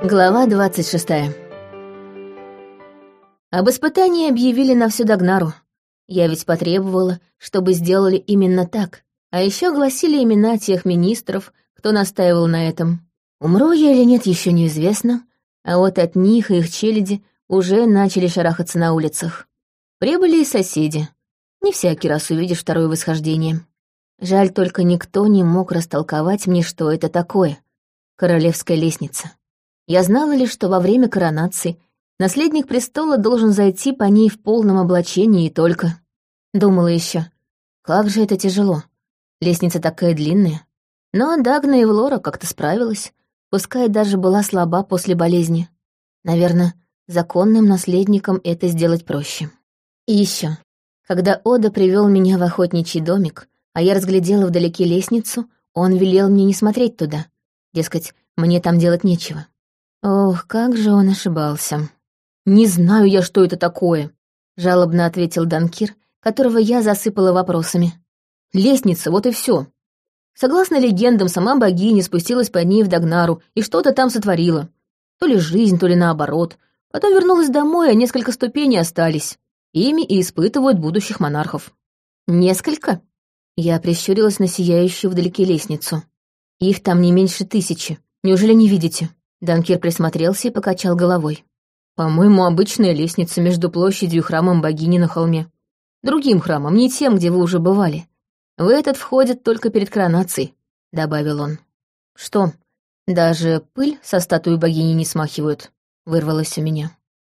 Глава 26 Об испытании объявили на всю Дагнару. Я ведь потребовала, чтобы сделали именно так. А еще гласили имена тех министров, кто настаивал на этом. Умру я или нет, еще неизвестно, а вот от них и их челяди уже начали шарахаться на улицах. Прибыли и соседи. Не всякий раз увидишь второе восхождение. Жаль, только никто не мог растолковать мне, что это такое. Королевская лестница. Я знала лишь, что во время коронации наследник престола должен зайти по ней в полном облачении и только. Думала еще, как же это тяжело. Лестница такая длинная. Но Дагна и Влора как-то справилась, пускай даже была слаба после болезни. Наверное, законным наследникам это сделать проще. И еще, когда Ода привел меня в охотничий домик, а я разглядела вдалеке лестницу, он велел мне не смотреть туда. Дескать, мне там делать нечего. Ох, как же он ошибался. «Не знаю я, что это такое», — жалобно ответил Данкир, которого я засыпала вопросами. «Лестница, вот и все. Согласно легендам, сама богиня спустилась по ней в Дагнару и что-то там сотворила. То ли жизнь, то ли наоборот. Потом вернулась домой, а несколько ступеней остались. Ими и испытывают будущих монархов». «Несколько?» Я прищурилась на сияющую вдалеке лестницу. «Их там не меньше тысячи. Неужели не видите?» Данкир присмотрелся и покачал головой. «По-моему, обычная лестница между площадью и храмом богини на холме. Другим храмом, не тем, где вы уже бывали. В этот входят только перед коронацией», — добавил он. «Что, даже пыль со статуи богини не смахивают?» — вырвалось у меня.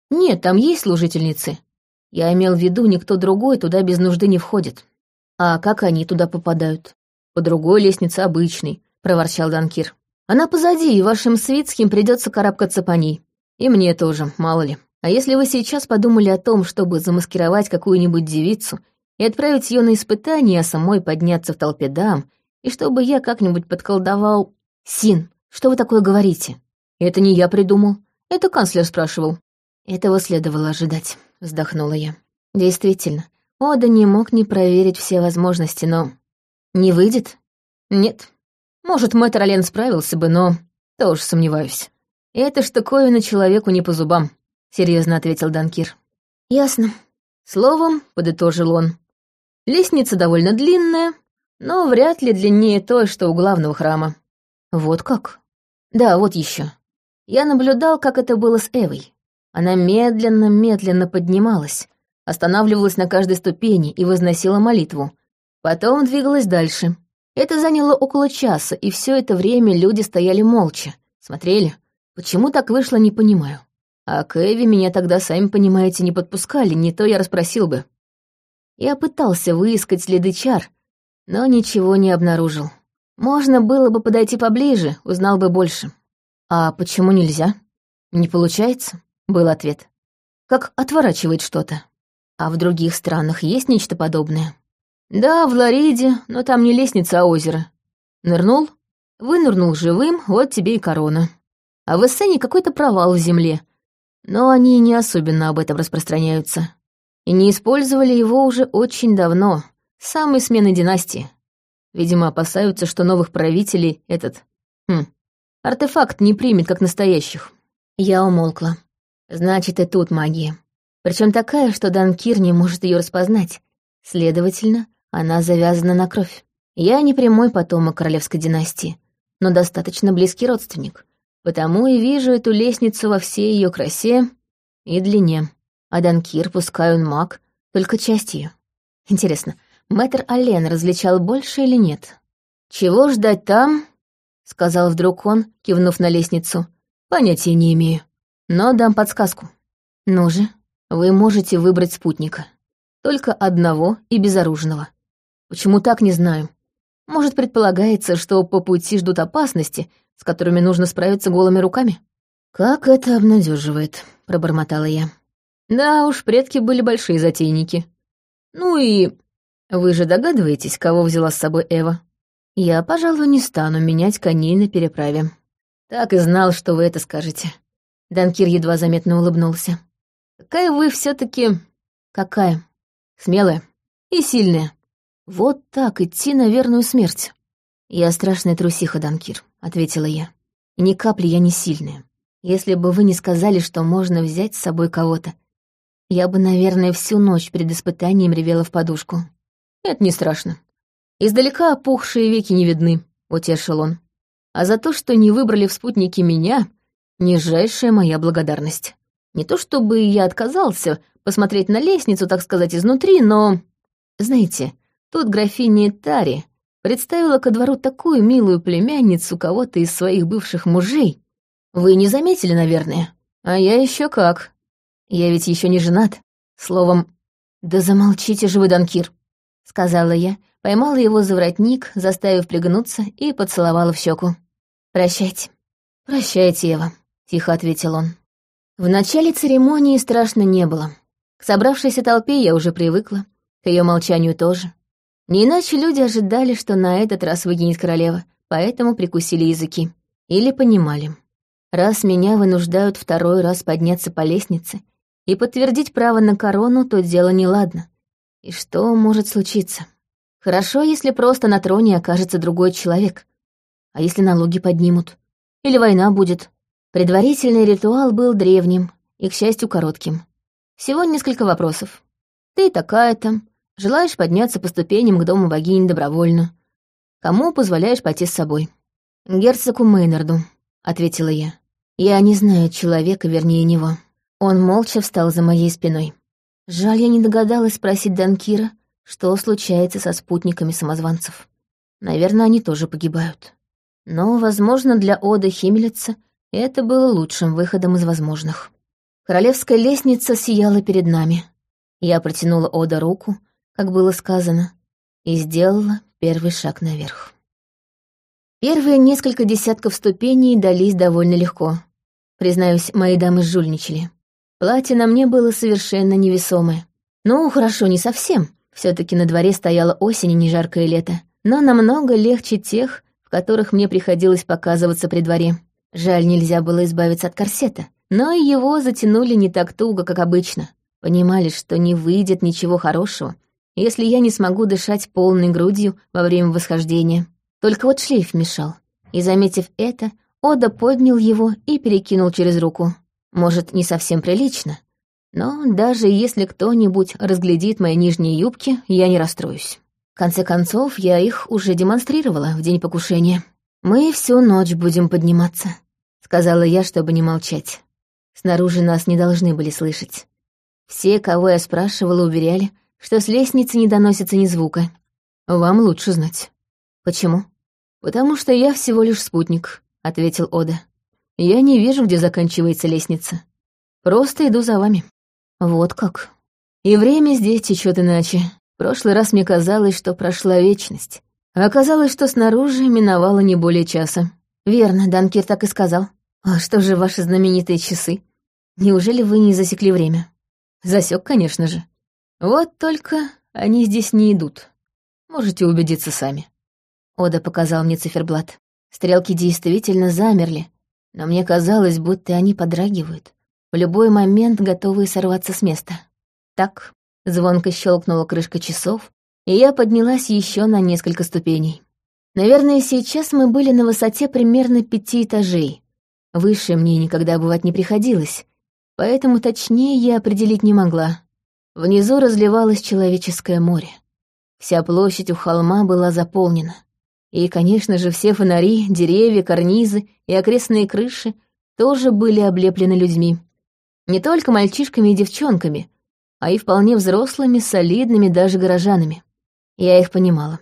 «Нет, там есть служительницы. Я имел в виду, никто другой туда без нужды не входит. А как они туда попадают?» «По другой лестнице обычной», — проворчал Данкир. Она позади, и вашим свитским придется карабкаться по ней. И мне тоже, мало ли. А если вы сейчас подумали о том, чтобы замаскировать какую-нибудь девицу и отправить ее на испытание, а самой подняться в толпе дам, и чтобы я как-нибудь подколдовал... Син, что вы такое говорите? Это не я придумал. Это канцлер спрашивал. Этого следовало ожидать, вздохнула я. Действительно, Ода не мог не проверить все возможности, но... Не выйдет? Нет, может, мэтр Олен справился бы, но тоже сомневаюсь. Эта штуковина человеку не по зубам, — серьезно ответил Данкир. Ясно. Словом, — подытожил он, — лестница довольно длинная, но вряд ли длиннее той, что у главного храма. Вот как? Да, вот еще. Я наблюдал, как это было с Эвой. Она медленно-медленно поднималась, останавливалась на каждой ступени и возносила молитву. Потом двигалась дальше. Это заняло около часа, и все это время люди стояли молча, смотрели. Почему так вышло, не понимаю. А к Эви меня тогда, сами понимаете, не подпускали, не то я расспросил бы. Я пытался выискать следы чар, но ничего не обнаружил. Можно было бы подойти поближе, узнал бы больше. А почему нельзя? Не получается, был ответ. Как отворачивает что-то. А в других странах есть нечто подобное? Да, в Лариде, но там не лестница, а озеро. Нырнул, вынырнул живым, вот тебе и корона. А в Эссене какой-то провал в земле. Но они не особенно об этом распространяются. И не использовали его уже очень давно, с самой смены династии. Видимо, опасаются, что новых правителей этот... Хм, артефакт не примет как настоящих. Я умолкла. Значит, и тут магия. Причем такая, что Данкир не может ее распознать. Следовательно, она завязана на кровь. Я не прямой потомок королевской династии, но достаточно близкий родственник, потому и вижу эту лестницу во всей ее красе и длине. А Данкир, пускай он маг, только часть ее. Интересно, мэтр Ален различал больше или нет? «Чего ждать там?» — сказал вдруг он, кивнув на лестницу. «Понятия не имею, но дам подсказку. Ну же, вы можете выбрать спутника. Только одного и безоружного. Почему так, не знаю. Может, предполагается, что по пути ждут опасности, с которыми нужно справиться голыми руками? Как это обнадеживает, пробормотала я. Да уж, предки были большие затейники. Ну и... Вы же догадываетесь, кого взяла с собой Эва? Я, пожалуй, не стану менять коней на переправе. Так и знал, что вы это скажете. Данкир едва заметно улыбнулся. Какая вы все таки Какая? Смелая и сильная. Вот так идти на верную смерть. Я страшная трусиха, Данкир, ответила я. И ни капли я не сильная. Если бы вы не сказали, что можно взять с собой кого-то, я бы, наверное, всю ночь перед испытанием ревела в подушку. Это не страшно. Издалека опухшие веки не видны, — утешил он. А за то, что не выбрали в спутнике меня, нижайшая моя благодарность. Не то чтобы я отказался посмотреть на лестницу, так сказать, изнутри, но... Знаете, тут графиня Тари представила ко двору такую милую племянницу кого-то из своих бывших мужей. Вы не заметили, наверное? А я еще как. Я ведь еще не женат. Словом, да замолчите же вы, Данкир, — сказала я, поймала его за воротник, заставив пригнуться и поцеловала в щеку. «Прощайте». «Прощайте, Ева», — тихо ответил он. В начале церемонии страшно не было. К собравшейся толпе я уже привыкла, к ее молчанию тоже. Не иначе люди ожидали, что на этот раз выгонит королева, поэтому прикусили языки. Или понимали. Раз меня вынуждают второй раз подняться по лестнице и подтвердить право на корону, то дело неладно. И что может случиться? Хорошо, если просто на троне окажется другой человек. А если налоги поднимут? Или война будет? Предварительный ритуал был древним и, к счастью, коротким. Всего несколько вопросов. Ты такая-то, желаешь подняться по ступеням к дому богини добровольно. Кому позволяешь пойти с собой? Герцогу Мейнарду, — ответила я. Я не знаю человека, вернее него. Он молча встал за моей спиной. Жаль, я не догадалась спросить Данкира, что случается со спутниками самозванцев. Наверное, они тоже погибают. Но, возможно, для Ода Химелица это было лучшим выходом из возможных. Королевская лестница сияла перед нами. Я протянула Ода руку, как было сказано, и сделала первый шаг наверх. Первые несколько десятков ступеней дались довольно легко. Признаюсь, мои дамы жульничали. Платье на мне было совершенно невесомое. Ну, хорошо, не совсем. все таки на дворе стояла осень и не жаркое лето. Но намного легче тех, в которых мне приходилось показываться при дворе. Жаль, нельзя было избавиться от корсета, но и его затянули не так туго, как обычно. Понимали, что не выйдет ничего хорошего, если я не смогу дышать полной грудью во время восхождения. Только вот шлейф мешал. И, заметив это, Ода поднял его и перекинул через руку. Может, не совсем прилично, но даже если кто-нибудь разглядит мои нижние юбки, я не расстроюсь. В конце концов, я их уже демонстрировала в день покушения. «Мы всю ночь будем подниматься», — сказала я, чтобы не молчать. Снаружи нас не должны были слышать. Все, кого я спрашивала, уверяли, что с лестницы не доносится ни звука. Вам лучше знать. Почему? Потому что я всего лишь спутник, ответил Ода. Я не вижу, где заканчивается лестница. Просто иду за вами. Вот как. И время здесь течет иначе. В прошлый раз мне казалось, что прошла вечность. А оказалось, что снаружи миновало не более часа. Верно, Данкир так и сказал. А что же ваши знаменитые часы? Неужели вы не засекли время? Засек, конечно же. Вот только они здесь не идут. Можете убедиться сами. Ода показал мне циферблат. Стрелки действительно замерли, но мне казалось, будто они подрагивают, в любой момент готовые сорваться с места. Так, звонко щелкнула крышка часов, и я поднялась еще на несколько ступеней. Наверное, сейчас мы были на высоте примерно пяти этажей. Выше мне никогда бывать не приходилось, поэтому точнее я определить не могла. Внизу разливалось человеческое море. Вся площадь у холма была заполнена. И, конечно же, все фонари, деревья, карнизы и окрестные крыши тоже были облеплены людьми. Не только мальчишками и девчонками, а и вполне взрослыми, солидными даже горожанами. Я их понимала.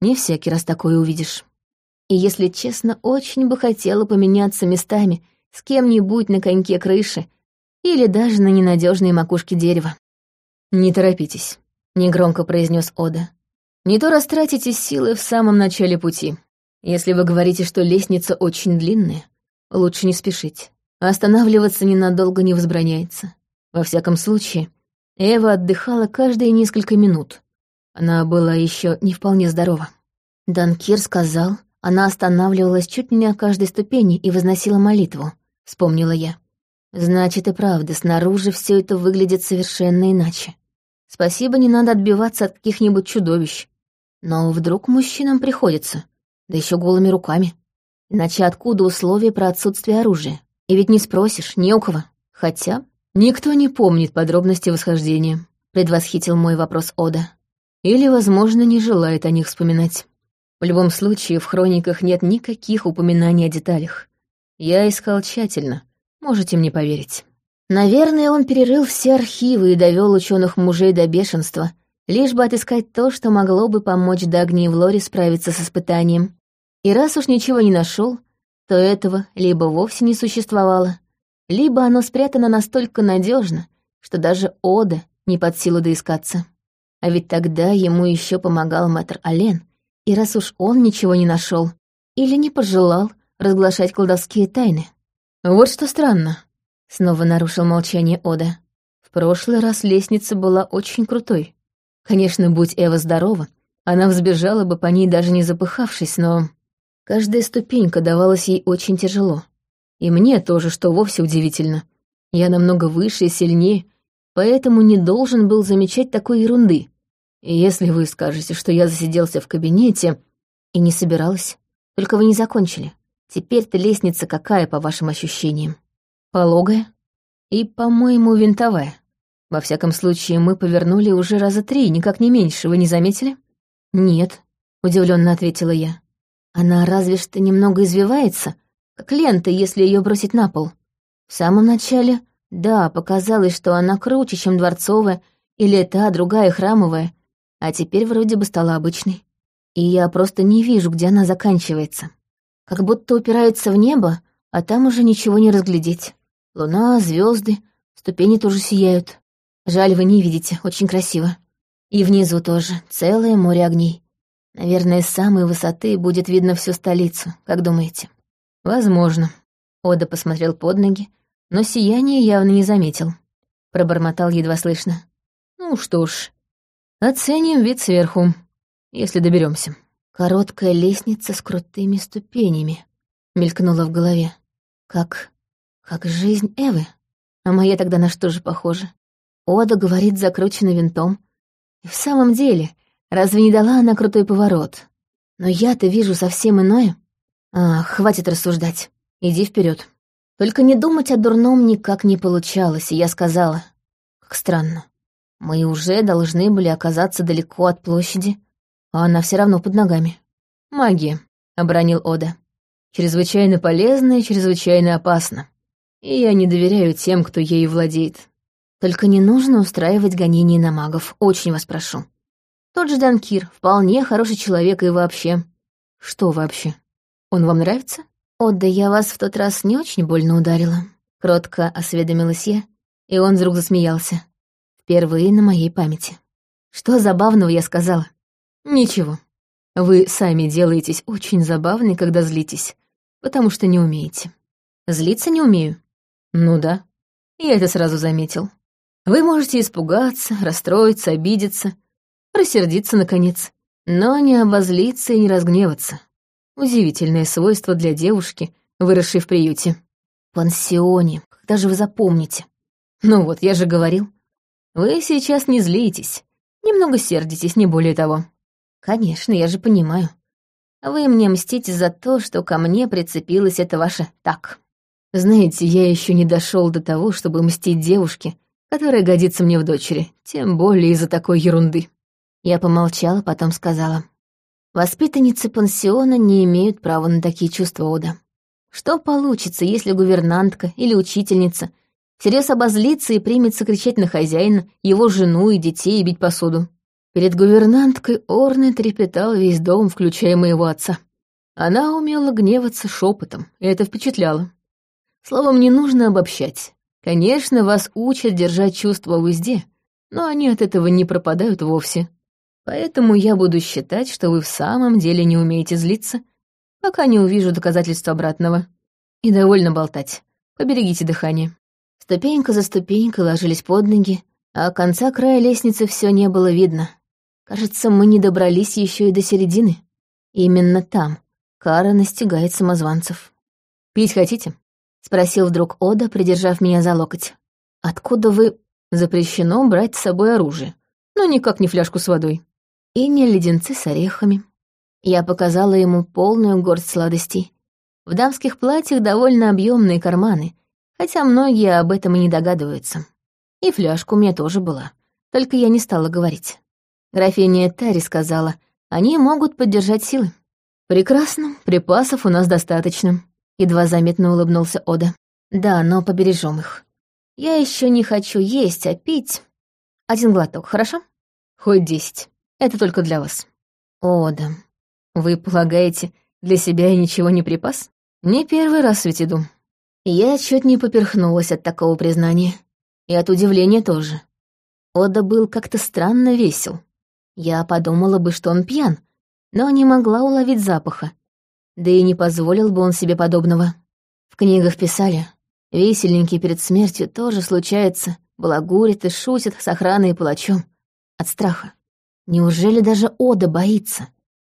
Не всякий раз такое увидишь. И, если честно, очень бы хотела поменяться местами с кем-нибудь на коньке крыши или даже на ненадежной макушке дерева. «Не торопитесь», — негромко произнес Ода. «Не то растратите силы в самом начале пути. Если вы говорите, что лестница очень длинная, лучше не спешить. Останавливаться ненадолго не возбраняется. Во всяком случае, Эва отдыхала каждые несколько минут, она была еще не вполне здорова. Данкир сказал, она останавливалась чуть не на каждой ступени и возносила молитву, вспомнила я. Значит и правда, снаружи все это выглядит совершенно иначе. Спасибо, не надо отбиваться от каких-нибудь чудовищ. Но вдруг мужчинам приходится, да еще голыми руками. Иначе откуда условия про отсутствие оружия? И ведь не спросишь, не у кого. Хотя никто не помнит подробности восхождения, предвосхитил мой вопрос Ода. Или, возможно, не желает о них вспоминать. В любом случае, в хрониках нет никаких упоминаний о деталях. Я искал тщательно, можете мне поверить. Наверное, он перерыл все архивы и довел ученых мужей до бешенства, лишь бы отыскать то, что могло бы помочь Дагни и Влоре справиться с испытанием. И раз уж ничего не нашел, то этого либо вовсе не существовало, либо оно спрятано настолько надежно, что даже Ода не под силу доискаться. А ведь тогда ему еще помогал мэтр Ален, и раз уж он ничего не нашел или не пожелал разглашать колдовские тайны. Вот что странно, снова нарушил молчание Ода. В прошлый раз лестница была очень крутой. Конечно, будь Эва здорова, она взбежала бы по ней даже не запыхавшись, но каждая ступенька давалась ей очень тяжело. И мне тоже, что вовсе удивительно. Я намного выше и сильнее, поэтому не должен был замечать такой ерунды. И если вы скажете, что я засиделся в кабинете и не собиралась, только вы не закончили. Теперь-то лестница какая, по вашим ощущениям? Пологая и, по-моему, винтовая. Во всяком случае, мы повернули уже раза три, никак не меньше, вы не заметили? Нет, удивленно ответила я. Она разве что немного извивается, как лента, если ее бросить на пол. В самом начале, да, показалось, что она круче, чем дворцовая, или та, другая, храмовая, а теперь вроде бы стала обычной. И я просто не вижу, где она заканчивается. Как будто упирается в небо, а там уже ничего не разглядеть. Луна, звезды, ступени тоже сияют. Жаль, вы не видите, очень красиво. И внизу тоже, целое море огней. Наверное, с самой высоты будет видно всю столицу, как думаете? Возможно. Ода посмотрел под ноги, но сияние явно не заметил. Пробормотал едва слышно. Ну что ж, Оценим вид сверху, если доберемся. Короткая лестница с крутыми ступенями мелькнула в голове. Как... как жизнь Эвы. А моя тогда на что же похожа? Ода говорит, закручена винтом. И в самом деле, разве не дала она крутой поворот? Но я-то вижу совсем иное. А, хватит рассуждать. Иди вперед. Только не думать о дурном никак не получалось, и я сказала. Как странно. Мы уже должны были оказаться далеко от площади, а она все равно под ногами. «Магия», — обронил Ода. «Чрезвычайно полезна и чрезвычайно опасна. И я не доверяю тем, кто ею владеет. Только не нужно устраивать гонения на магов, очень вас прошу. Тот же Данкир, вполне хороший человек и вообще...» «Что вообще? Он вам нравится?» «Отда, я вас в тот раз не очень больно ударила», — кротко осведомилась я, и он вдруг засмеялся. Впервые на моей памяти. Что забавного я сказала? Ничего. Вы сами делаетесь очень забавной, когда злитесь, потому что не умеете. Злиться не умею? Ну да. Я это сразу заметил. Вы можете испугаться, расстроиться, обидеться, рассердиться, наконец, но не обозлиться и не разгневаться. Удивительное свойство для девушки, выросшей в приюте. Пансионе, когда же вы запомните? Ну вот, я же говорил, вы сейчас не злитесь, немного сердитесь, не более того. Конечно, я же понимаю. Вы мне мстите за то, что ко мне прицепилось это ваше «так». Знаете, я еще не дошел до того, чтобы мстить девушке, которая годится мне в дочери, тем более из-за такой ерунды. Я помолчала, потом сказала. Воспитанницы пансиона не имеют права на такие чувства Ода. Что получится, если гувернантка или учительница всерьез обозлится и примется кричать на хозяина, его жену и детей и бить посуду. Перед гувернанткой Орны трепетал весь дом, включая моего отца. Она умела гневаться шепотом, и это впечатляло. Словом, не нужно обобщать. Конечно, вас учат держать чувства в узде, но они от этого не пропадают вовсе. Поэтому я буду считать, что вы в самом деле не умеете злиться, пока не увижу доказательства обратного. И довольно болтать. Поберегите дыхание. Ступенька за ступенькой ложились под ноги, а конца края лестницы все не было видно. Кажется, мы не добрались еще и до середины. Именно там кара настигает самозванцев. «Пить хотите?» — спросил вдруг Ода, придержав меня за локоть. «Откуда вы...» «Запрещено брать с собой оружие, но никак не фляжку с водой. И не леденцы с орехами». Я показала ему полную горсть сладостей. В дамских платьях довольно объемные карманы — хотя многие об этом и не догадываются. И фляжка у меня тоже была, только я не стала говорить. Графиня Тари сказала, они могут поддержать силы. «Прекрасно, припасов у нас достаточно», — едва заметно улыбнулся Ода. «Да, но побережем их. Я еще не хочу есть, а пить. Один глоток, хорошо? Хоть десять. Это только для вас». «Ода, вы полагаете, для себя я ничего не припас? Не первый раз ведь иду». Я чуть не поперхнулась от такого признания. И от удивления тоже. Ода был как-то странно весел. Я подумала бы, что он пьян, но не могла уловить запаха. Да и не позволил бы он себе подобного. В книгах писали, весельненький перед смертью тоже случается, балагурит и шутит с охраной и палачом. От страха. Неужели даже Ода боится?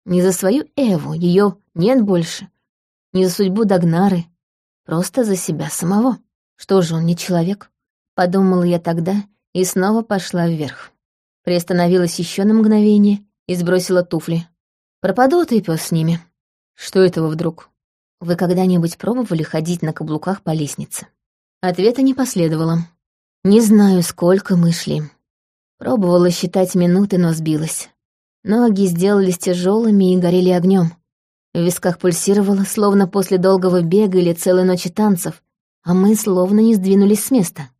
Не за свою Эву, ее нет больше. Не за судьбу Дагнары. Просто за себя самого. Что же он, не человек? Подумала я тогда и снова пошла вверх. Приостановилась еще на мгновение и сбросила туфли. Пропадут и пес с ними. Что этого вдруг? Вы когда-нибудь пробовали ходить на каблуках по лестнице? Ответа не последовало. Не знаю, сколько мы шли. Пробовала считать минуты, но сбилась. Ноги сделались тяжелыми и горели огнем. В висках пульсировало, словно после долгого бега или целой ночи танцев, а мы словно не сдвинулись с места.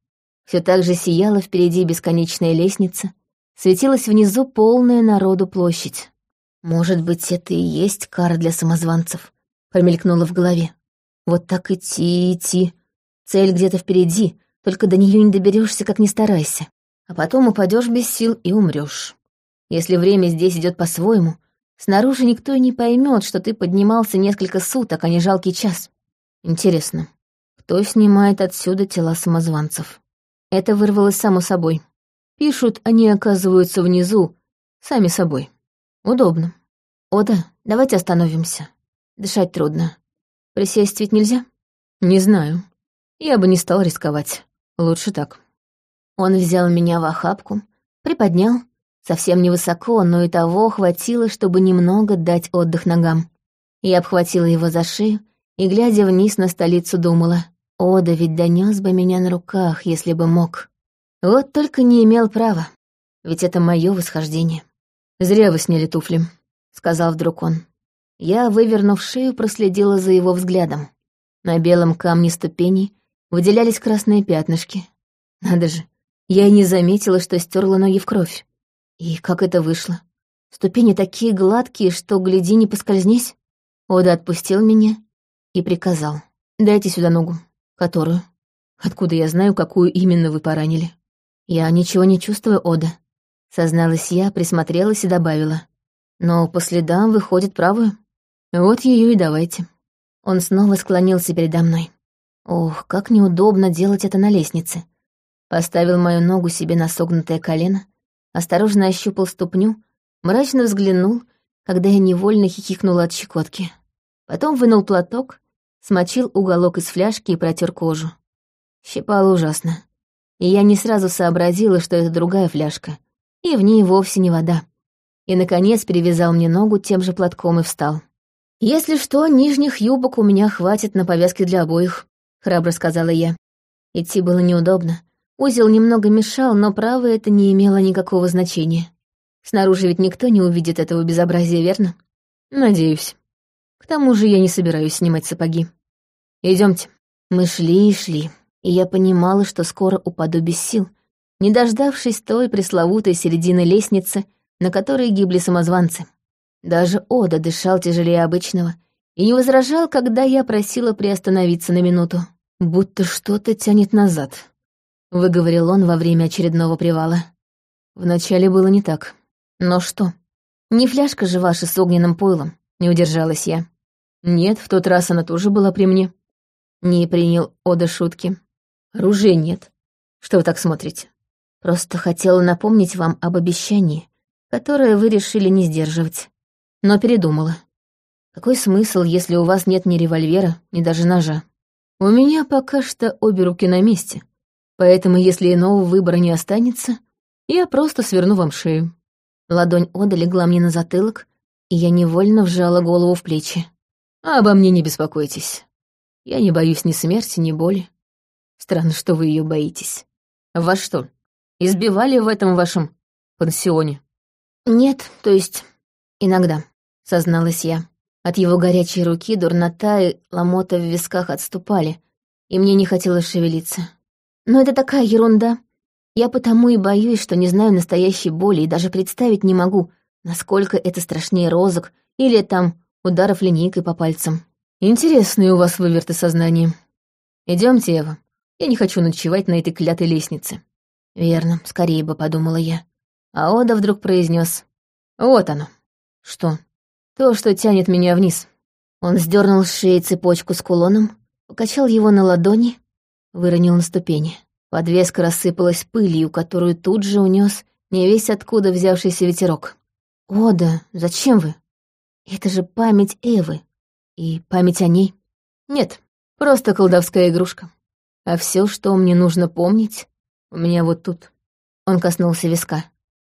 Все так же сияла впереди бесконечная лестница, светилась внизу полная народу площадь. «Может быть, это и есть кара для самозванцев», — промелькнула в голове. «Вот так идти, идти. Цель где-то впереди, только до нее не доберешься, как ни старайся. А потом упадешь без сил и умрешь. Если время здесь идет по-своему, снаружи никто и не поймет, что ты поднимался несколько суток, а не жалкий час. Интересно, кто снимает отсюда тела самозванцев?» Это вырвалось само собой. Пишут, они оказываются внизу, сами собой. Удобно. Ода, давайте остановимся. Дышать трудно. Присесть ведь нельзя? Не знаю. Я бы не стал рисковать. Лучше так. Он взял меня в охапку, приподнял, совсем невысоко, но и того хватило, чтобы немного дать отдых ногам. Я обхватила его за шею и, глядя вниз на столицу, думала, Ода ведь донес бы меня на руках, если бы мог. Вот только не имел права, ведь это мое восхождение. «Зря вы сняли туфли», — сказал вдруг он. Я, вывернув шею, проследила за его взглядом. На белом камне ступеней выделялись красные пятнышки. Надо же, я и не заметила, что стерла ноги в кровь. И как это вышло? Ступени такие гладкие, что, гляди, не поскользнись. Ода отпустил меня и приказал. «Дайте сюда ногу. Которую? Откуда я знаю, какую именно вы поранили?» «Я ничего не чувствую, Ода», Созналась я, присмотрелась и добавила. Но по следам выходит правую. Вот ее и давайте. Он снова склонился передо мной. Ох, как неудобно делать это на лестнице. Поставил мою ногу себе на согнутое колено, осторожно ощупал ступню, мрачно взглянул, когда я невольно хихикнула от щекотки. Потом вынул платок, смочил уголок из фляжки и протер кожу. Щипало ужасно. И я не сразу сообразила, что это другая фляжка — и в ней вовсе не вода. И, наконец, перевязал мне ногу тем же платком и встал. «Если что, нижних юбок у меня хватит на повязки для обоих», — храбро сказала я. Идти было неудобно. Узел немного мешал, но право это не имело никакого значения. Снаружи ведь никто не увидит этого безобразия, верно? Надеюсь. К тому же я не собираюсь снимать сапоги. Идемте. Мы шли и шли, и я понимала, что скоро упаду без сил, не дождавшись той пресловутой середины лестницы, на которой гибли самозванцы. Даже Ода дышал тяжелее обычного и не возражал, когда я просила приостановиться на минуту. «Будто что-то тянет назад», — выговорил он во время очередного привала. Вначале было не так. Но что? Не фляжка же ваша с огненным пойлом, не удержалась я. Нет, в тот раз она тоже была при мне. Не принял Ода шутки. Оружия нет. Что вы так смотрите? Просто хотела напомнить вам об обещании, которое вы решили не сдерживать. Но передумала. Какой смысл, если у вас нет ни револьвера, ни даже ножа? У меня пока что обе руки на месте, поэтому если иного выбора не останется, я просто сверну вам шею. Ладонь Ода легла мне на затылок, и я невольно вжала голову в плечи. А обо мне не беспокойтесь. Я не боюсь ни смерти, ни боли. Странно, что вы ее боитесь. Вас что, избивали в этом вашем пансионе?» «Нет, то есть иногда», — созналась я. От его горячей руки дурнота и ломота в висках отступали, и мне не хотелось шевелиться. Но это такая ерунда. Я потому и боюсь, что не знаю настоящей боли и даже представить не могу, насколько это страшнее розок или там ударов линейкой по пальцам. Интересные у вас выверты сознания. Идемте, Ева. Я не хочу ночевать на этой клятой лестнице. Верно, скорее бы, подумала я. А Ода вдруг произнес: Вот оно. Что? То, что тянет меня вниз. Он сдернул с шеи цепочку с кулоном, покачал его на ладони, выронил на ступени. Подвеска рассыпалась пылью, которую тут же унес не весь откуда взявшийся ветерок. «Ода, зачем вы? Это же память Эвы. И память о ней. Нет, просто колдовская игрушка. А все, что мне нужно помнить, у меня вот тут». Он коснулся виска.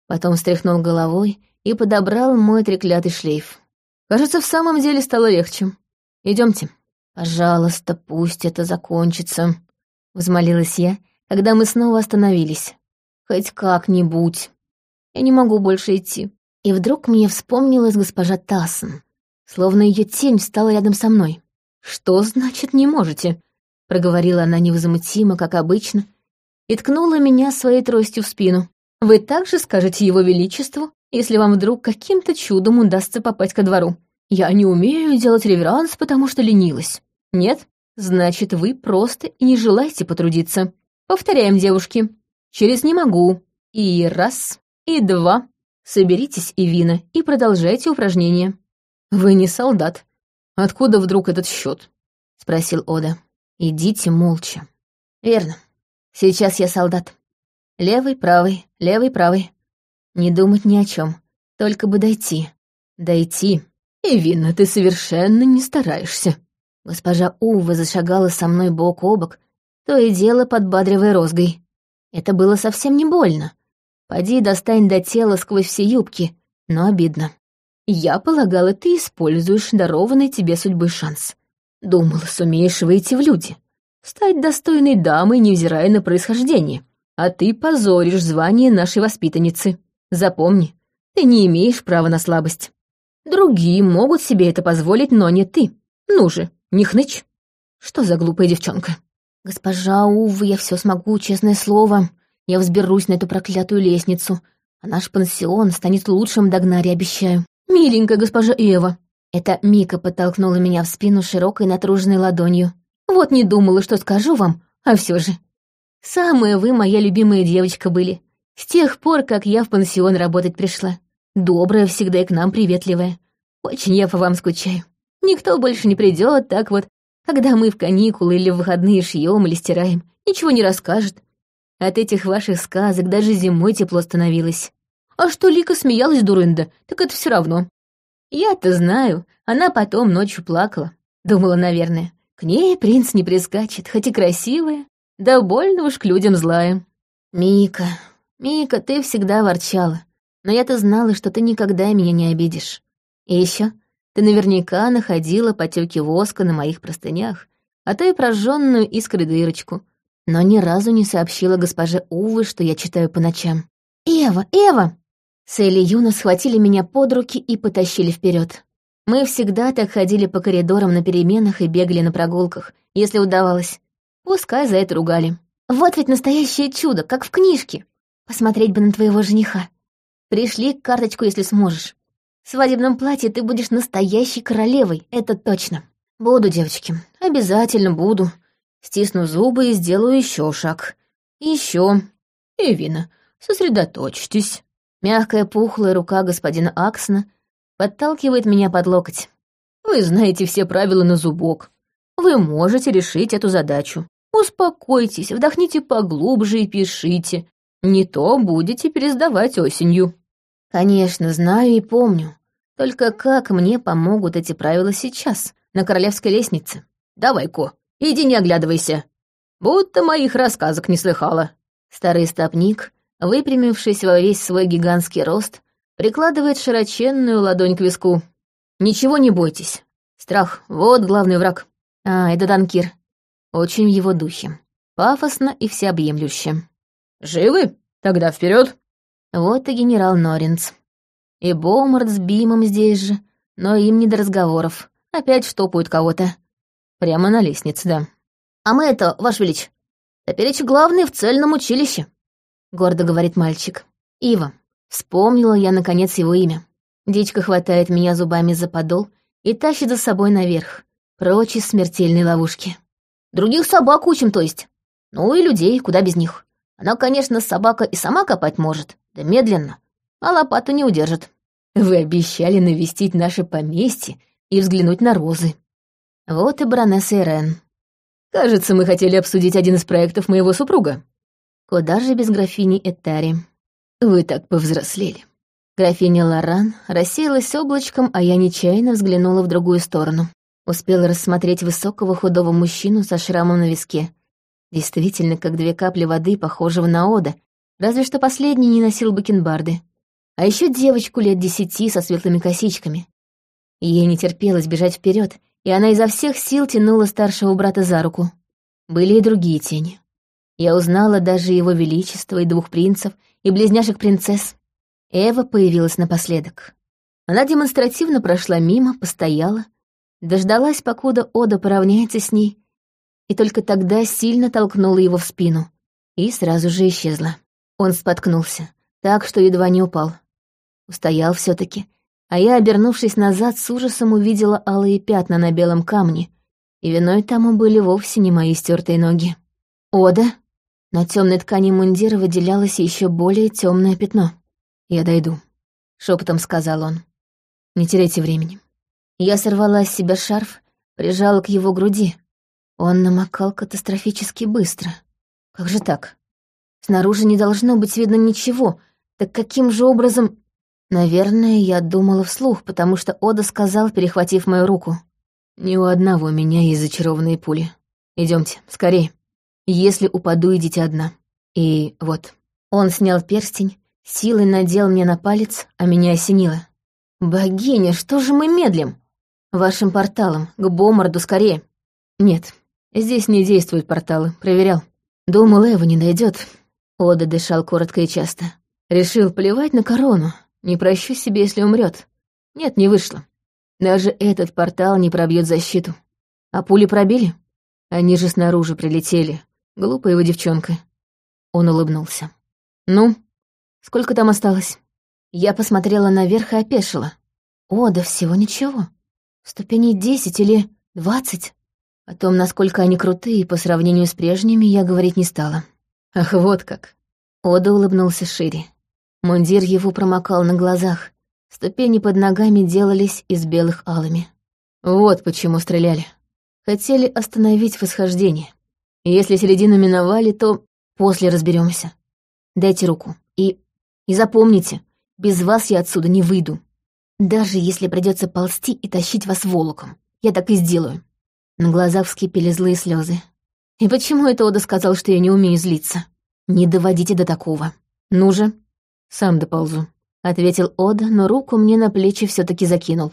Потом встряхнул головой и подобрал мой треклятый шлейф. Кажется, в самом деле стало легче. Идемте. Пожалуйста, пусть это закончится, взмолилась я, когда мы снова остановились. Хоть как-нибудь. Я не могу больше идти. И вдруг мне вспомнилась госпожа Тассон, словно ее тень стала рядом со мной. «Что значит не можете?» — проговорила она невозмутимо, как обычно, и ткнула меня своей тростью в спину. «Вы также скажете его величеству, если вам вдруг каким-то чудом удастся попасть ко двору. Я не умею делать реверанс, потому что ленилась. Нет? Значит, вы просто и не желаете потрудиться. Повторяем, девушки. Через «не могу». И раз, и два. Соберитесь, Ивина, и продолжайте упражнение. Вы не солдат. Откуда вдруг этот счет? Спросил Ода. Идите молча. Верно. Сейчас я солдат. Левый, правый, левый, правый. Не думать ни о чем. Только бы дойти. Дойти. Ивина, ты совершенно не стараешься. Госпожа Ува зашагала со мной бок о бок, то и дело подбадривая розгой. Это было совсем не больно. Поди достань до тела сквозь все юбки, но обидно. Я полагала, ты используешь дарованный тебе судьбой шанс. Думала, сумеешь выйти в люди. Стать достойной дамой, невзирая на происхождение. А ты позоришь звание нашей воспитанницы. Запомни, ты не имеешь права на слабость. Другие могут себе это позволить, но не ты. Ну же, не хнычь. Что за глупая девчонка? Госпожа, увы, я все смогу, честное слово. Я взберусь на эту проклятую лестницу, а наш пансион станет лучшим Дагнаре, обещаю. Миленькая госпожа Эва. Это Мика подтолкнула меня в спину широкой натруженной ладонью. Вот не думала, что скажу вам, а все же. Самая вы моя любимая девочка были. С тех пор, как я в пансион работать пришла. Добрая всегда и к нам приветливая. Очень я по вам скучаю. Никто больше не придет, так вот, когда мы в каникулы или в выходные шьем или стираем, ничего не расскажет. От этих ваших сказок даже зимой тепло становилось. А что Лика смеялась, дурында, так это все равно. Я-то знаю, она потом ночью плакала. Думала, наверное, к ней принц не прискачет, хоть и красивая, да больно уж к людям злая. Мика, Мика, ты всегда ворчала, но я-то знала, что ты никогда меня не обидишь. И еще ты наверняка находила потеки воска на моих простынях, а то и прожженную искры дырочку, но ни разу не сообщила госпоже Увы, что я читаю по ночам. «Эва, Эва!» Сэлли и Юна схватили меня под руки и потащили вперед. Мы всегда так ходили по коридорам на переменах и бегали на прогулках, если удавалось. Пускай за это ругали. «Вот ведь настоящее чудо, как в книжке! Посмотреть бы на твоего жениха. Пришли карточку, если сможешь. В свадебном платье ты будешь настоящей королевой, это точно. Буду, девочки, обязательно буду. Стисну зубы и сделаю еще шаг. Еще. Эвина, сосредоточьтесь. Мягкая пухлая рука господина Аксона подталкивает меня под локоть. Вы знаете все правила на зубок. Вы можете решить эту задачу. Успокойтесь, вдохните поглубже и пишите. Не то будете пересдавать осенью. Конечно, знаю и помню. Только как мне помогут эти правила сейчас, на королевской лестнице? Давай, Ко, Иди не оглядывайся. Будто моих рассказок не слыхала. Старый стопник, выпрямившись во весь свой гигантский рост, прикладывает широченную ладонь к виску. Ничего не бойтесь. Страх — вот главный враг. А, это Данкир. Очень в его духе. Пафосно и всеобъемлюще. «Живы? Тогда вперед. Вот и генерал Норинц. И Боумард с Бимом здесь же, но им не до разговоров. Опять штопают кого-то. Прямо на лестнице, да. «А мы это, Ваш Велич, теперь главные в цельном училище», — гордо говорит мальчик. «Ива». Вспомнила я, наконец, его имя. Дичка хватает меня зубами за подол и тащит за собой наверх, прочь из смертельной ловушки. «Других собак учим, то есть. Ну и людей, куда без них. Она, конечно, собака и сама копать может, да медленно, а лопату не удержит. Вы обещали навестить наше поместье и взглянуть на розы. Вот и баронесса Ирен. Кажется, мы хотели обсудить один из проектов моего супруга. Куда же без графини Этари? Вы так повзрослели. Графиня Лоран рассеялась облачком, а я нечаянно взглянула в другую сторону. Успела рассмотреть высокого худого мужчину со шрамом на виске. Действительно, как две капли воды, похожего на Ода, разве что последний не носил бакенбарды. А еще девочку лет десяти со светлыми косичками. Ей не терпелось бежать вперед, и она изо всех сил тянула старшего брата за руку. Были и другие тени. Я узнала даже его величество и двух принцев, и близняшек принцесс. Эва появилась напоследок. Она демонстративно прошла мимо, постояла, дождалась, покуда Ода поравняется с ней, и только тогда сильно толкнула его в спину, и сразу же исчезла. Он споткнулся, так что едва не упал. Устоял все таки а я, обернувшись назад, с ужасом увидела алые пятна на белом камне, и виной тому были вовсе не мои стертые ноги. Ода. На темной ткани мундира выделялось еще более темное пятно. «Я дойду», — шепотом сказал он. «Не теряйте времени». Я сорвала с себя шарф, прижала к его груди. Он намокал катастрофически быстро. Как же так? Снаружи не должно быть видно ничего. Так каким же образом... Наверное, я думала вслух, потому что Ода сказал, перехватив мою руку. «Ни у одного меня есть зачарованные пули. Идемте, скорее. Если упаду, идите одна. И вот». Он снял перстень, силой надел мне на палец, а меня осенило. «Богиня, что же мы медлим? Вашим порталом, к Бомарду скорее». «Нет, здесь не действуют порталы, проверял. Думал, Эва не дойдет. Ода дышал коротко и часто. Решил плевать на корону, не прощу себе, если умрет. Нет, не вышло. Даже этот портал не пробьет защиту. А пули пробили? Они же снаружи прилетели. Глупая его девчонка. Он улыбнулся. Ну, сколько там осталось? Я посмотрела наверх и опешила. О, да всего ничего. Ступеней десять или двадцать. О том, насколько они крутые по сравнению с прежними, я говорить не стала. Ах, вот как. Ода улыбнулся шире. Мундир его промокал на глазах. Ступени под ногами делались из белых алыми. Вот почему стреляли. Хотели остановить восхождение. Если середину миновали, то после разберемся. Дайте руку. И... И запомните, без вас я отсюда не выйду. Даже если придется ползти и тащить вас волоком. Я так и сделаю. На глазах вскипели злые слезы. И почему это Ода сказал, что я не умею злиться? Не доводите до такого. Ну же, «Сам доползу», — ответил Ода, но руку мне на плечи все таки закинул.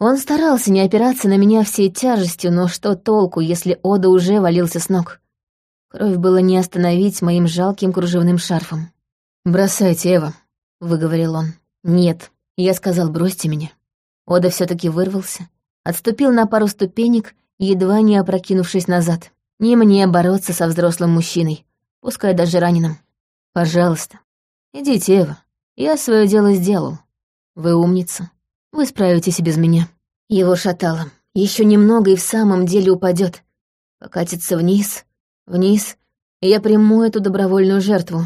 Он старался не опираться на меня всей тяжестью, но что толку, если Ода уже валился с ног? Кровь было не остановить моим жалким кружевным шарфом. «Бросайте, Эва», — выговорил он. «Нет», — я сказал, бросьте меня. Ода все таки вырвался, отступил на пару ступенек, едва не опрокинувшись назад. Не мне бороться со взрослым мужчиной, пускай даже раненым. Пожалуйста, «Идите, Эва, я свое дело сделал. Вы умница. Вы справитесь и без меня». Его шатало. Еще немного и в самом деле упадет. Покатится вниз, вниз, я приму эту добровольную жертву.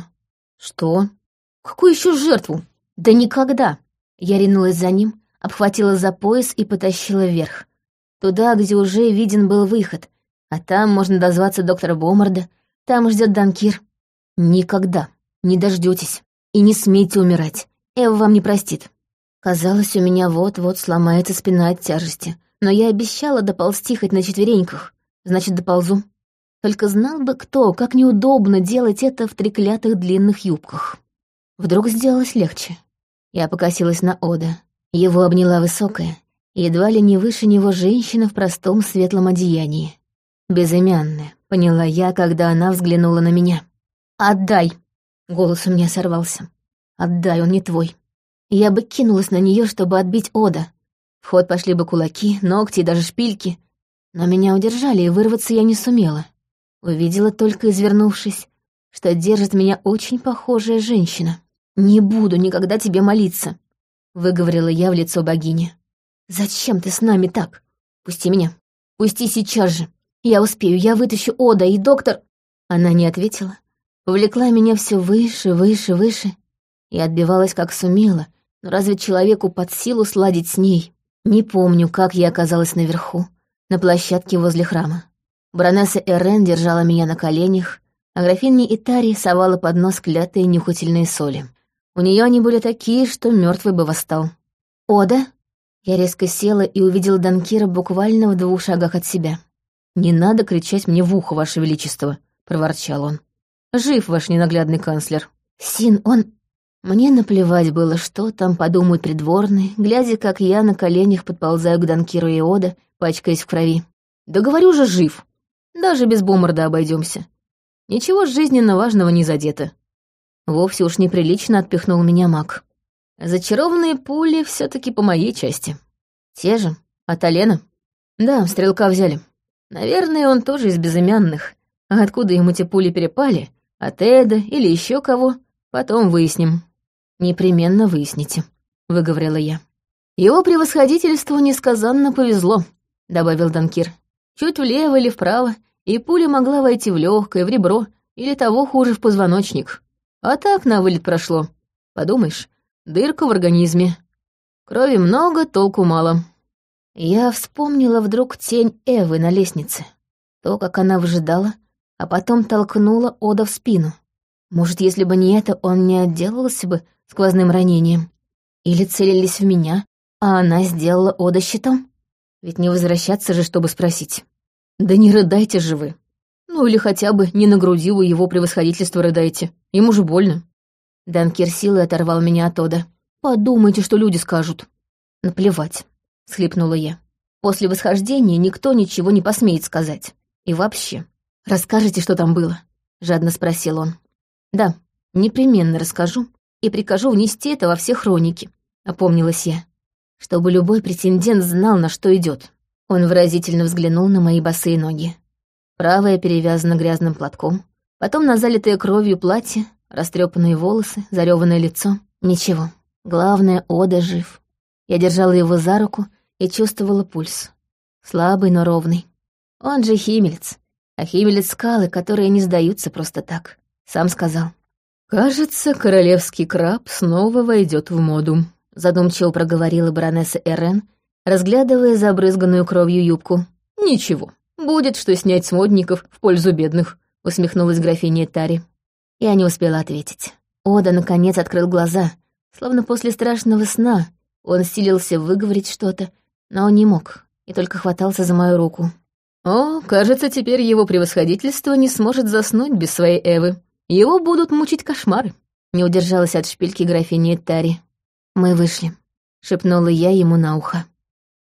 Что? Какую еще жертву? Да никогда. Я ринулась за ним, обхватила за пояс и потащила вверх. Туда, где уже виден был выход, а там можно дозваться доктора Бомарда, там ждет Данкир. Никогда не дождетесь. И не смейте умирать. Эва вам не простит. Казалось, у меня вот-вот сломается спина от тяжести. Но я обещала доползти хоть на четвереньках. Значит, доползу. Только знал бы кто, как неудобно делать это в треклятых длинных юбках. Вдруг сделалось легче. Я покосилась на Ода. Его обняла высокая, едва ли не выше него женщина в простом светлом одеянии. Безымянная, поняла я, когда она взглянула на меня. «Отдай!» — голос у меня сорвался. «Отдай, он не твой». Я бы кинулась на нее, чтобы отбить Ода. В ход пошли бы кулаки, ногти и даже шпильки. Но меня удержали, и вырваться я не сумела. Увидела только, извернувшись, что держит меня очень похожая женщина. «Не буду никогда тебе молиться», — выговорила я в лицо богини. «Зачем ты с нами так? Пусти меня. Пусти сейчас же. Я успею, я вытащу Ода, и доктор...» Она не ответила. Повлекла меня все выше, выше, выше. И отбивалась как сумела, но разве человеку под силу сладить с ней? Не помню, как я оказалась наверху, на площадке возле храма. Баронесса Эрен держала меня на коленях, а графиня Итари совала под нос клятые нюхательные соли. У нее они были такие, что мертвый бы восстал. «Ода?» Я резко села и увидела Данкира буквально в двух шагах от себя. «Не надо кричать мне в ухо, Ваше Величество», — проворчал он. «Жив ваш ненаглядный канцлер». «Син, он...» Мне наплевать было, что там подумают придворные, глядя, как я на коленях подползаю к Данкиру и Ода, пачкаясь в крови. «Да говорю же, жив. Даже без боморда обойдемся. Ничего жизненно важного не задето. Вовсе уж неприлично отпихнул меня маг. Зачарованные пули все таки по моей части. Те же, от Алена. Да, стрелка взяли. Наверное, он тоже из безымянных. А откуда ему те пули перепали? От Эда или еще кого? Потом выясним. Непременно выясните, выговорила я. Его превосходительству несказанно повезло, добавил Данкир. Чуть влево или вправо, и пуля могла войти в легкое, в ребро, или того хуже в позвоночник. А так на вылет прошло. Подумаешь, дырка в организме. Крови много, толку мало. Я вспомнила вдруг тень Эвы на лестнице. То, как она выжидала, а потом толкнула Ода в спину. Может, если бы не это, он не отделался бы сквозным ранением. Или целились в меня, а она сделала Ода щитом? Ведь не возвращаться же, чтобы спросить. Да не рыдайте же вы. Ну или хотя бы не на груди у его превосходительства рыдайте. Ему же больно. Данкер силой оторвал меня от Ода. Подумайте, что люди скажут. Наплевать, схлипнула я. После восхождения никто ничего не посмеет сказать. И вообще, расскажите, что там было? Жадно спросил он. Да, непременно расскажу и прикажу внести это во все хроники, опомнилась я. Чтобы любой претендент знал, на что идет. Он выразительно взглянул на мои босые ноги. Правая перевязана грязным платком, потом на залитое кровью платье, растрепанные волосы, зареванное лицо. Ничего, главное, Ода жив. Я держала его за руку и чувствовала пульс. Слабый, но ровный. Он же химелец. А химелец скалы, которые не сдаются просто так. Сам сказал. «Кажется, королевский краб снова войдет в моду», задумчиво проговорила баронесса Эрен, разглядывая забрызганную кровью юбку. «Ничего, «Будет что снять с модников в пользу бедных», — усмехнулась графиня Тари. Я не успела ответить. Ода, наконец, открыл глаза. Словно после страшного сна он силился выговорить что-то, но он не мог, и только хватался за мою руку. «О, кажется, теперь его превосходительство не сможет заснуть без своей Эвы. Его будут мучить кошмары», — не удержалась от шпильки графини Тари. «Мы вышли», — шепнула я ему на ухо.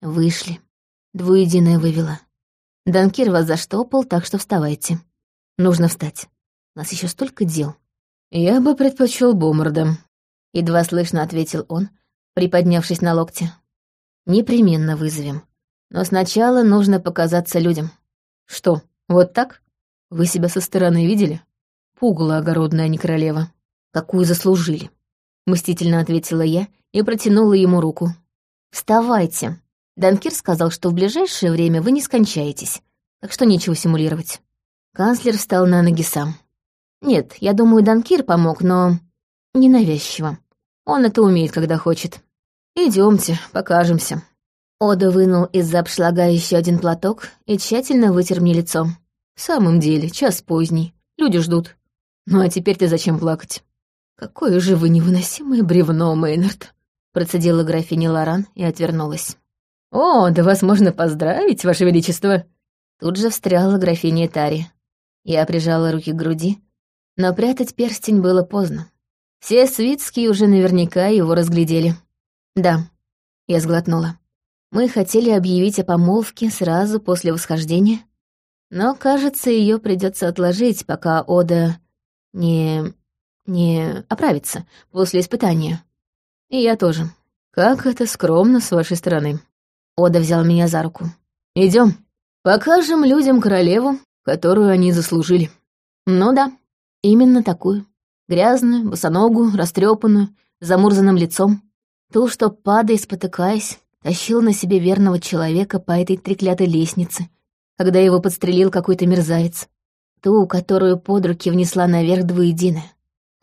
«Вышли. Двуединое вывела. Данкир вас заштопал, так что вставайте. Нужно встать. У нас еще столько дел. Я бы предпочел Бомарда. Едва слышно ответил он, приподнявшись на локте. Непременно вызовем. Но сначала нужно показаться людям. Что, вот так? Вы себя со стороны видели? Пугало огородная, не королева. Какую заслужили? Мстительно ответила я и протянула ему руку. «Вставайте!» Данкир сказал, что в ближайшее время вы не скончаетесь, так что нечего симулировать. Канцлер встал на ноги сам. Нет, я думаю, Данкир помог, но ненавязчиво. Он это умеет, когда хочет. Идемте, покажемся. Ода вынул из-за обшлага еще один платок и тщательно вытер мне лицо. В самом деле, час поздний, люди ждут. Ну а теперь ты зачем плакать? Какое же вы невыносимое бревно, Мейнард, процедила графиня Лоран и отвернулась. «О, да вас можно поздравить, Ваше Величество!» Тут же встряла графиня Тари. Я прижала руки к груди, но прятать перстень было поздно. Все свитские уже наверняка его разглядели. «Да», — я сглотнула. «Мы хотели объявить о помолвке сразу после восхождения, Но, кажется, ее придется отложить, пока Ода не... не оправится после испытания. И я тоже. Как это скромно с вашей стороны. Ода взял меня за руку. Идем, покажем людям королеву, которую они заслужили. Ну да, именно такую. Грязную, босоногую, растрепанную, замурзанным лицом. Ту, что, падая, спотыкаясь, тащил на себе верного человека по этой треклятой лестнице, когда его подстрелил какой-то мерзавец. Ту, которую под руки внесла наверх двоедино.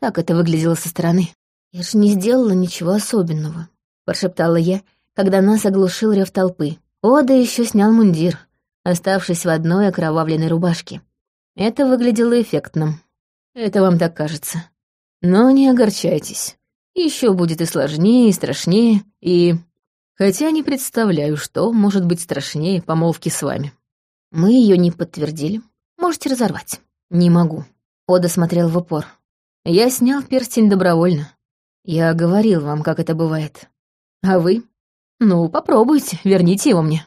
Так это выглядело со стороны. «Я же не сделала ничего особенного», — прошептала я, когда нас оглушил рев толпы. Ода еще снял мундир, оставшись в одной окровавленной рубашке. Это выглядело эффектным. Это вам так кажется. Но не огорчайтесь. Еще будет и сложнее, и страшнее, и... Хотя не представляю, что может быть страшнее помолвки с вами. Мы ее не подтвердили. Можете разорвать. Не могу. Ода смотрел в упор. Я снял перстень добровольно. Я говорил вам, как это бывает. А вы? Ну, попробуйте, верните его мне.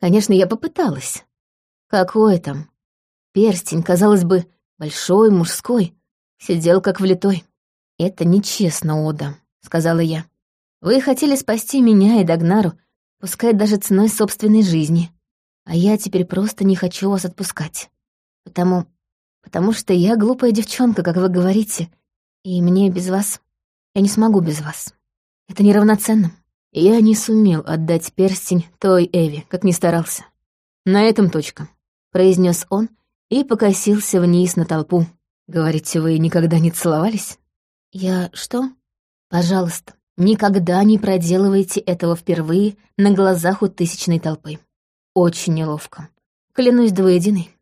Конечно, я попыталась. Какой там? Перстень, казалось бы, большой, мужской, сидел как влитой. «Это нечестно, Ода», — сказала я. «Вы хотели спасти меня и Дагнару, пускай даже ценой собственной жизни. А я теперь просто не хочу вас отпускать. Потому... потому что я глупая девчонка, как вы говорите, и мне без вас я не смогу без вас. Это неравноценно. Я не сумел отдать перстень той Эви, как ни старался. На этом точка, произнес он и покосился вниз на толпу. Говорите, вы никогда не целовались? Я что? Пожалуйста, никогда не проделывайте этого впервые на глазах у тысячной толпы. Очень неловко. Клянусь двоединой.